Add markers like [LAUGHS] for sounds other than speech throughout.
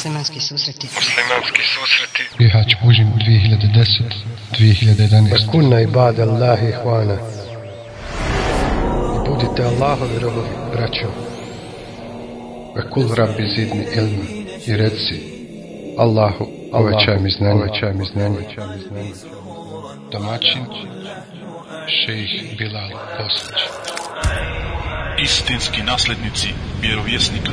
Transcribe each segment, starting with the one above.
Muslimanski susreti. Muslimanski susreti. Bihać Bužim 2010 2011 Kunna ibada Allahi ihvana. I budite Allahovi robovi, braćo. Ve kul rabbi zidni ilma. I reci Allahu, uvećaj mi znanje, uvećaj mi znanje, uvećaj mi znanje. Domaćin, šejih Bilal Bosnić. istinski naslednici vjerovjesnika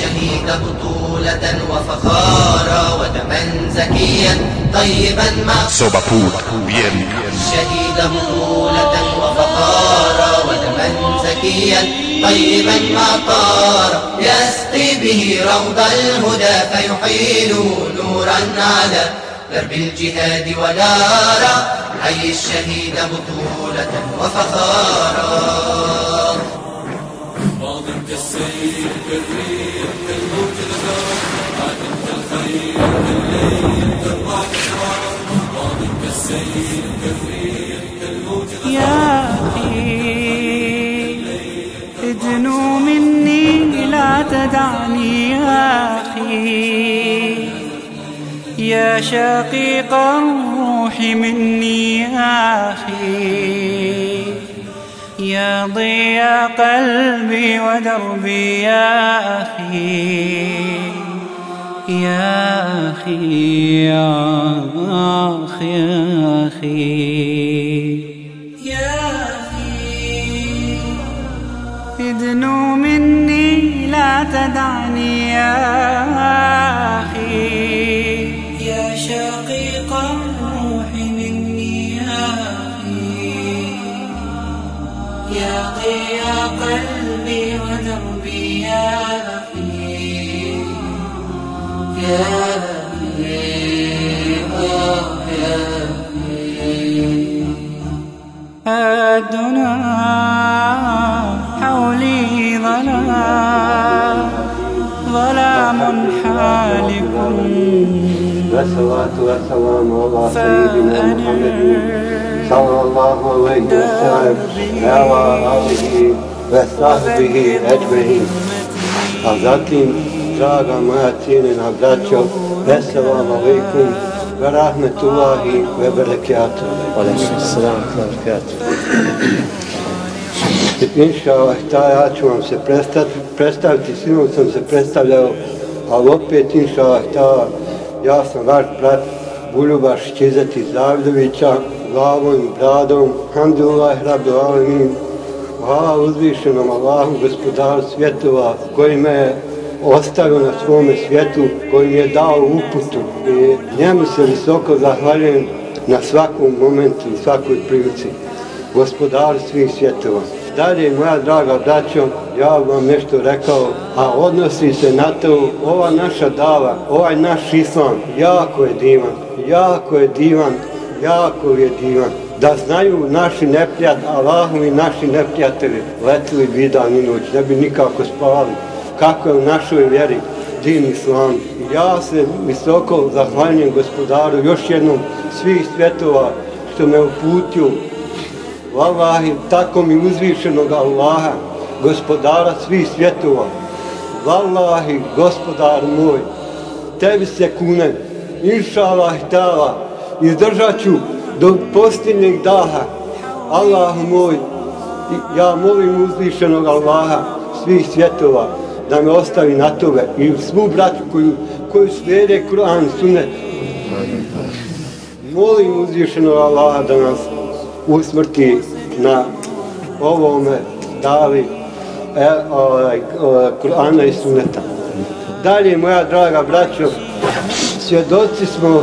الشهيد بطولة وفخارا ودما زكيا طيبا vjernika. الشهيد بطولة وفخارا ودما زكيا طيبا ما طار. يسقي به روض الهدى فيحيل نورا على درب الجهاد ونارا. حي الشهيد بطولة وفخارا. شقيق الروح مني أخي. يا ضياء قلبي ودربي يا أخي. يا أخي يا أخي يا أخي. يا أخي ادنو مني لا تدعني يا أخي يا قلبي ودربي يا أخي يا آه يا أخي الدنا حولي ظلام ظلام حالك والصلاة والسلام على سيدنا محمد صلى الله عليه وسلم. على آله وصحبه أجمعين. فذاتين دراغا ما تيننا براتشو السلام عليكم Inša Allah, ja ću vam se predstaviti, predstaviti, sinom sam se predstavljao, ali opet Inša Allah, ta ja sam vaš brat Buljubaš Čizati Zavidovića, glavom i bradom, hamdulillah, Rabbi Alamin, hvala uzvišenom Allahu, gospodaru svjetova, koji me je ostavio na svome svijetu, koji mi je dao uputu. I njemu se visoko zahvaljujem na svakom momentu i svakoj prilici. Gospodar svih svjetova. Dalje, moja draga braćo, ja vam nešto rekao, a odnosi se na to, ova naša dava, ovaj naš islam, jako je divan, jako je divan, jako je divan. Da znaju naši neprijatelji, Allahovi naši neprijatelji, letili bi dan i noć, ne bi nikako spavali. Kako je u našoj vjeri, din islam. Ja se visoko zahvaljujem gospodaru još jednom svih svjetova što me uputio Wallahi, tako mi uzvišenog Allaha, gospodara svih svjetova. Wallahi, gospodar moj, tebi se kunem, inša Allah izdržat ću do posljednjeg daha. Allahu moj, ja molim uzvišenog Allaha svih svjetova da me ostavi na toga i svu braću koju, koju slijede Kur'an sune. Molim uzvišenog Allaha da nas usmrti na ovome dali e, ovaj, ovaj Kur'ana i suneta. Dalje, moja draga braćo, svjedoci smo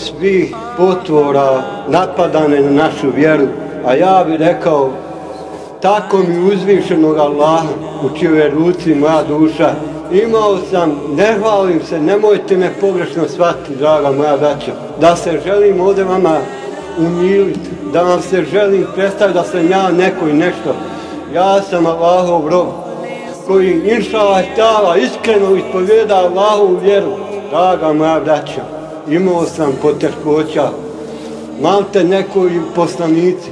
svih potvora napadane na našu vjeru, a ja bih rekao, tako mi uzvišenog Allaha, u čijoj ruci moja duša imao sam, ne hvalim se, nemojte me pogrešno shvatiti, draga moja braća, da se želim ovdje vama umiliti, da vam se želim predstaviti da sam ja neko i nešto. Ja sam Allahov rob, koji inša Allah iskreno ispovjeda Allahovu vjeru, draga moja braća, imao sam poteškoća, malte neko i poslanici,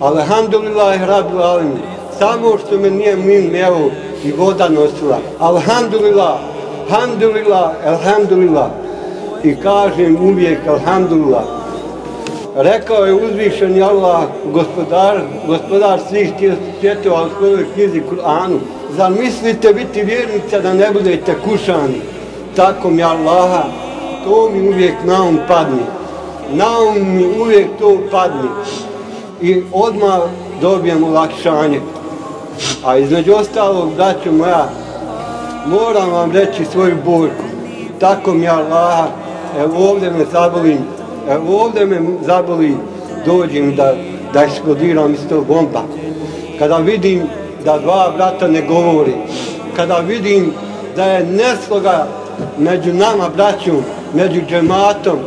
alhamdulillah, rabi alim, samo što me nije min mjeru i voda nosila, alhamdulillah, alhamdulillah, alhamdulillah, i kažem uvijek alhamdulillah, rekao je uzvišeni Allah, gospodar, gospodar svih svjetova u svojoj knjizi Kur'anu, zar mislite biti vjernica da ne budete kušani? Tako mi Allaha, to mi uvijek na um padne. Na um mi uvijek to padne. I odmah dobijem ulakšanje. A između ostalog, daću moja, moram vam reći svoju borku. Tako mi Allah, evo ovdje me zabolim, evo ovdje me zaboli, dođem da, da eksplodiram iz tog bomba. Kada vidim da dva brata ne govori, kada vidim da je nesloga među nama braćom, među džematom,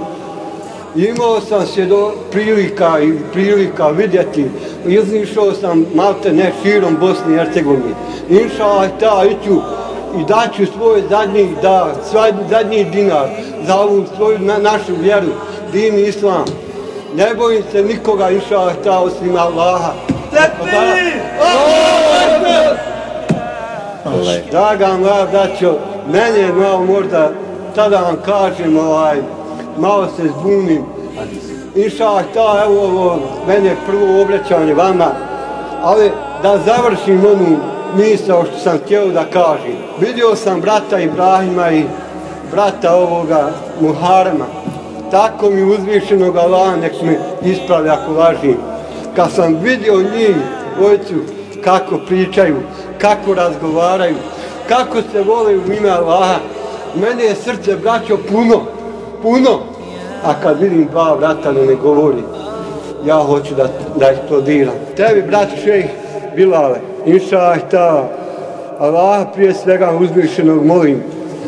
imao sam se do prilika i prilika vidjeti, iznišao sam malte ne širom Bosni i Hercegovini. Inša ta iću i daću svoj zadnji da, svoj zadnji dinar za ovu svoju na, našu vjeru, din islam. Ne bojim se nikoga, inša ta, osim Allaha. Tekbir! Draga moja braćo, meni je malo možda, tada vam kažem, ovaj, malo se zbunim. Inša ta, evo ovo, mene prvo obraćanje vama, ali da završim onu misao što sam htio da kažem. Vidio sam brata Ibrahima i brata ovoga Muharama. Tako mi uzvišenog Allah nek me ispravi ako lažim kad sam vidio njih dvojicu kako pričaju, kako razgovaraju, kako se vole u ime Allaha, mene je srce braćo puno, puno. A kad vidim dva vrata da ne govori, ja hoću da, da eksplodiram. Tebi, brat šejh Bilale, inša ta, Allah prije svega uzvišenog molim,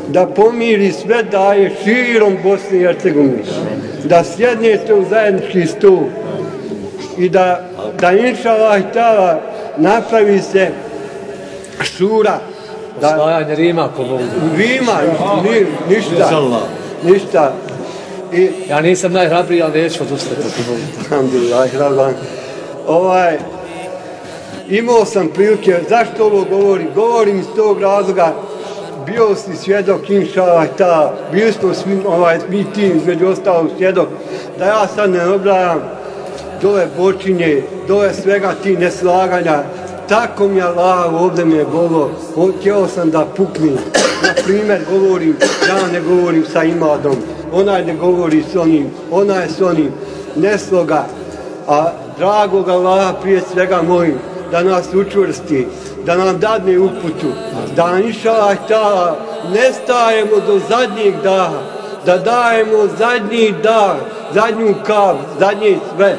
da pomiri sve daje širom Bosne i Hercegovine, da sjednete u zajednički stol i da, da inša Allah tala napravi se šura. Da, Osvajanje Rima po Bogu. Rima, ni, ništa. Ništa. I, ja nisam najhrabriji, ali neću odustati po Bogu. Alhamdulillah, hraban. Ovaj, imao sam prilike, zašto ovo govorim? Govorim iz tog razloga, bio si svjedok, inša Allah ta, bili smo svi, ovaj, mi tim, između ostalog svjedok, da ja sad ne obrajam, dole počinje, dole svega ti neslaganja, tako mi Allah ovdje mi je golo, htio sam da puknim. Na primjer, govorim, ja ne govorim sa imadom, onaj ne govori s onim, onaj s onim, nesloga, a dragog Allah prije svega molim, da nas učvrsti, da nam dadne uputu, da inša ta, ne stajemo do zadnjeg daha, da dajemo zadnji dah, zadnju kav, zadnji sve,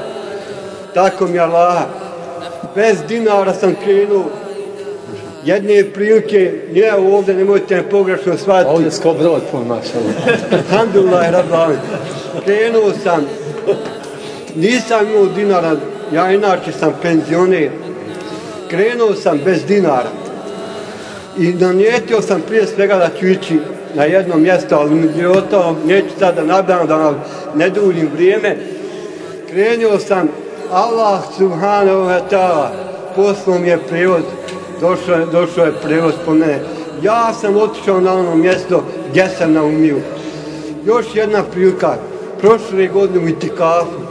tako mi Allah, bez dinara sam krenuo, jedne prilike, nije ovdje, nemojte me pogrešno shvatiti. Ovdje sko brod pun, maša. Alhamdulillah, rabbi. Krenuo sam, nisam imao dinara, ja inače sam penzioner. Krenuo sam bez dinara. I nanijetio sam prije svega da ću ići na jedno mjesto, ali mi je otao, neću sad da nabram, da ne duljim vrijeme. Krenuo sam Allah subhanahu wa ta'ala poslom je prevoz, došao je, došao je prevoz po mene. Ja sam otišao na ono mjesto gdje sam naumio. Još jedna prilika, prošle godine u Itikafu,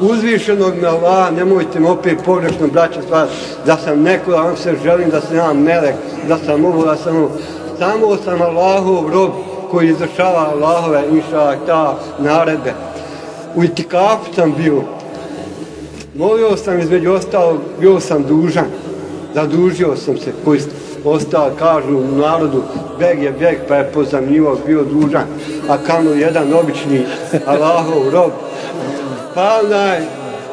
uzvišenog me Allah, nemojte mi opet pogrešno braća stvar, da sam neko, da vam se želim, da sam ja melek, da sam ovo, da sam ovo. Samo sam Allahov rob koji izvršava Allahove, inša, ta naredbe. U Itikafu sam bio, Molio sam između ostalog, bio sam dužan, zadužio sam se, koji ostao, kažu u narodu, beg je beg, pa je pozamnjivo bio dužan, a kamo jedan obični Allahov rob. Pa onaj,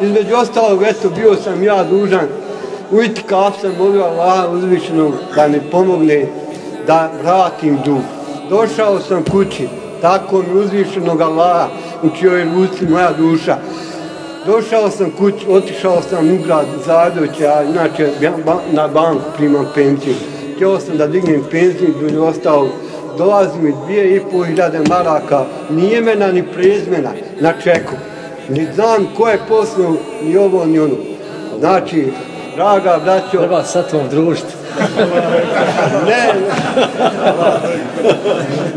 između ostalog, eto, bio sam ja dužan, u itikaf sam molio Allaha uzvišenog da mi pomogne da vratim dug. Došao sam kući, tako mi uzvišenog Allaha, u čijoj ruci moja duša. Došao sam kući, otišao sam u grad Zadoće, a inače na banku primam penziju. Htio sam da dignem penziju, do ostao dolazi mi dvije i pol hiljade maraka, ni imena ni prezmena na čeku. Ni znam ko je poslao ni ovo ni ono. Znači, draga braćo... Treba sad vam družiti. ne,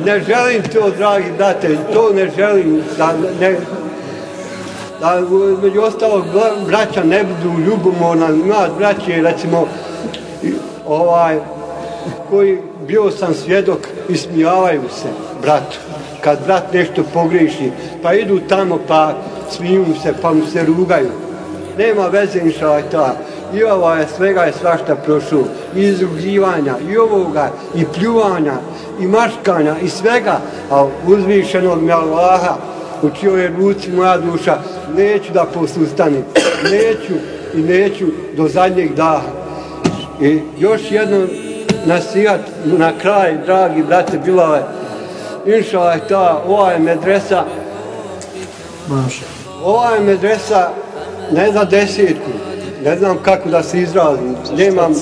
ne želim to, dragi brate, to ne želim, da ne, da među ostalog braća ne budu ljubomorna, ima braće, recimo, ovaj, koji bio sam svjedok i smijavaju se bratu. Kad brat nešto pogriši pa idu tamo pa smiju se, pa mu se rugaju. Nema veze inša ta. I ova je svega je svašta prošlo. I izrugivanja, i ovoga, i pljuvanja, i maškanja, i svega. A uzvišenog mi Allaha, u čijoj je ruci moja duša, neću da posustanim. Neću i neću do zadnjeg daha. I još jedno nasijat na kraj, dragi brate Bilale, inša je ta, ova je medresa, ova je medresa, ne za desetku, ne znam kako da se izrazim, nemam,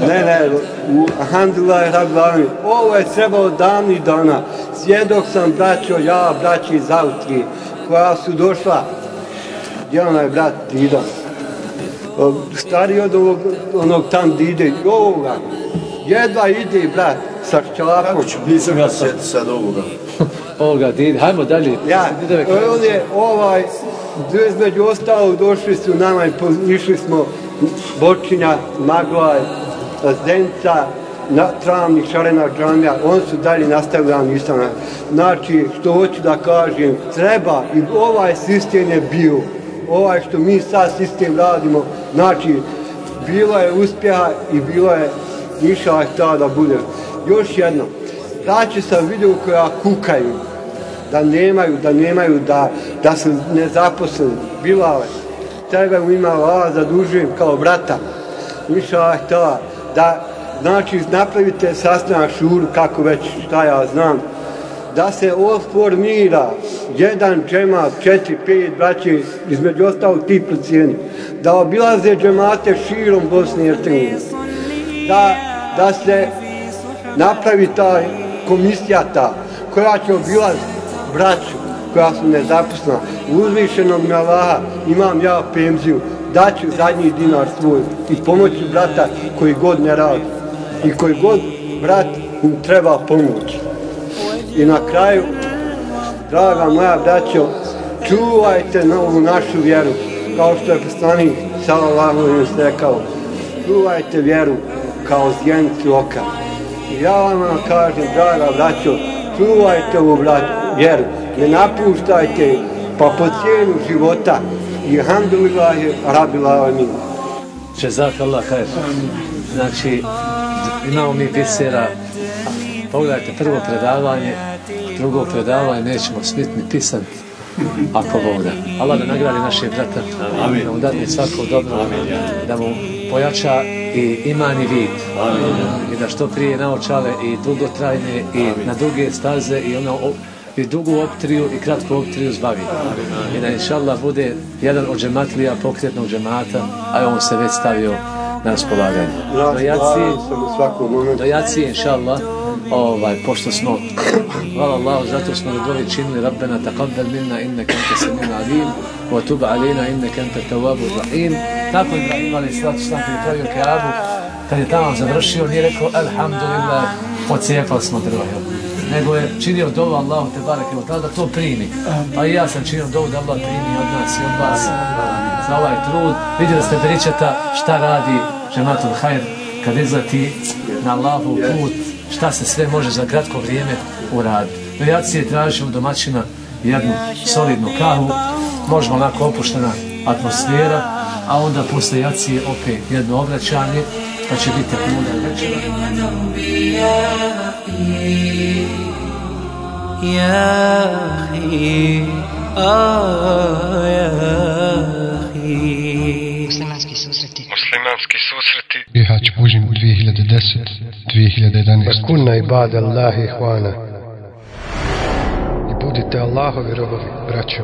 ne, ne, u Alhamdulillah, Rabbi ovo je trebalo davni dana, svjedok sam braćo, ja, braći iz Austrije, koja su došla, gdje onaj brat Didan, stari od ovog, onog tam di ide, i ovoga, jedva ide, brat, sa čelapom. Nisam ja sad, sad ovoga. [LAUGHS] ovoga, di ide, hajmo dalje. Ja, on je ovaj, između ostalog došli su nama i išli smo Bočinja, Maglaj, Zdenca, na travnik Šarena džamija, oni su dalje nastavili, ja nisam. Znači, što hoću da kažem, treba i ovaj sistem je bio, ovaj što mi sad sistem radimo, znači, bilo je uspjeha i bilo je išao je da bude. Još jedno, znači sam vidio koja kukaju, da nemaju, da nemaju, da, da su nezaposleni, bila je. Tebe u ima ova zadužujem kao brata, išao je ta, da, znači, napravite sastanak šuru, kako već, šta ja znam, da se osformira jedan džemat, četiri, pet braće, između ostalog ti procijeni, da obilaze džemate širom Bosne i Hercegovine, da, da se napravi ta komisija ta, koja će obilaziti braću, koja su nezapisna, uzvišenog mi Allaha, imam ja penziju, daću zadnji dinar svoj i pomoću brata koji god ne radi i koji god brat im treba pomoći. I na kraju, draga moja braćo, čuvajte na ovu našu vjeru, kao što je poslanik sallallahu im rekao. Čuvajte vjeru kao zjenicu oka. I ja vam kažem, draga braćo, čuvajte ovu vjeru, ne napuštajte pa po cijenu života i alhamdulillahi rabbil alamin. Čezak Allah khair. Znači, imamo mi bisera, pogledajte prvo predavanje, drugo predavanje, nećemo smit ni pisat, ako voda. Allah da nagradi naše brata, Amin. da mu dadne svako dobro, Amin. da mu pojača i imani vid. Amin. I da što prije naočale i dugotrajne i Amin. na duge staze i ono i dugu optriju i kratku optriju zbavi. I da inša Allah bude jedan od džematlija pokretnog džemata, a on se već stavio na raspolaganje. Do jaci, do jacije, inša Allah, ovaj, pošto smo, hvala Allahu, zato smo da činili Rabbena taqabbal minna inna kanta samina alim, wa tuba alina inna kanta tawabu rahim. Tako je Ibrahim ali slatu sam koji pravio Kaabu, kad je tamo završio, nije rekao, alhamdulillah, pocijepali smo drvo. Nego je činio dovu Allahu te bareke od tada to primi. Pa i ja sam činio dovu da Allah primi od nas i od vas za ovaj trud. Vidjeli ste pričata šta radi Žematul Hajr kad izleti na Allahu put, šta se sve može za kratko vrijeme uraditi. Do jacije tražimo domaćina jednu solidnu kahu, možemo onako opuštena atmosfera, a onda posle jacije opet jedno obraćanje, pa će biti muda večera. يا أخي آه يا أخي Muslimanski susreti Bihać Bužim 2010 2011. Kunna ibada Allahi hvana. I budite Allahovi robovi, braćo.